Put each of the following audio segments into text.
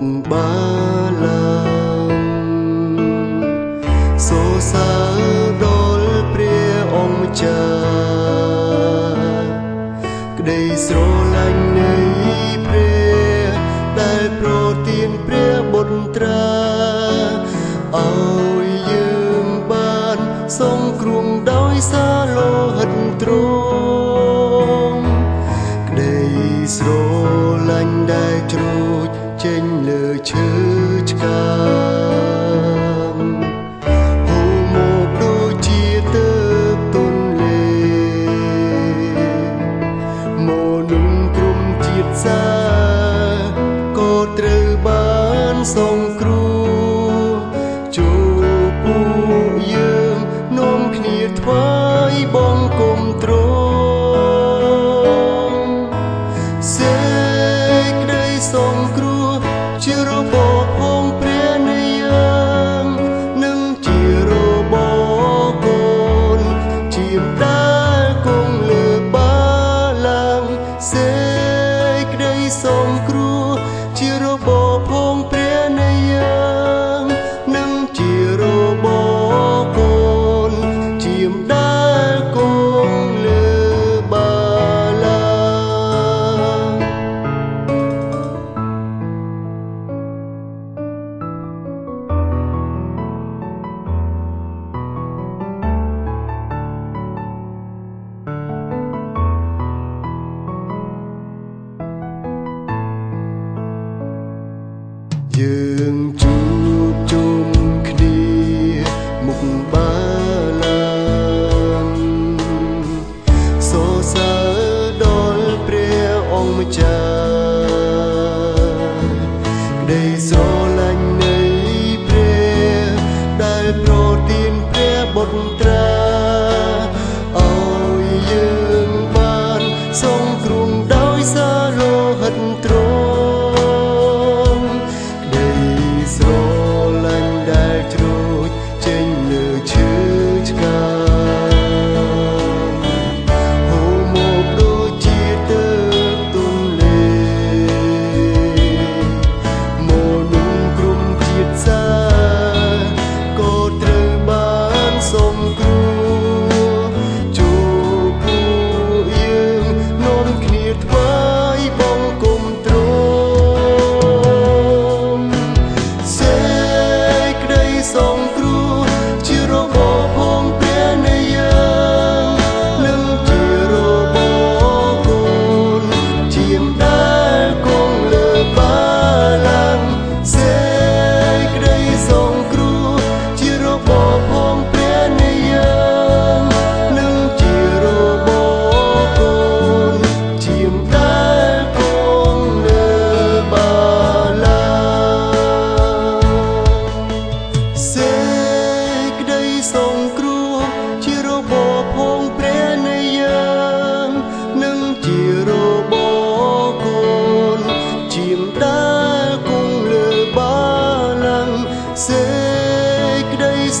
បាឡាសូសាដល់ព្រះអង្គម្ចាស់ក្តីស្រឡាញ់នៃព្រះដែលប្រទានព្រះបុត្រាឲ្យយើងបានសងគ្រោះដោយសារលោហិតទ្រង់ក្តីស្រឡាញ់ដែលជ្រោចចេញ លើឈើឆ្កាងហូរមកដូចជាទឹកទន្លេមកនឹងក្រុមជាតិសាក៏ត្រូវបានសងគ្រោះ ក្តីស្រឡាញ់នៃព្រះដែលប្រទានព្រះបុត្រា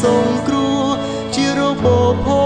សងគ្រោះជារបប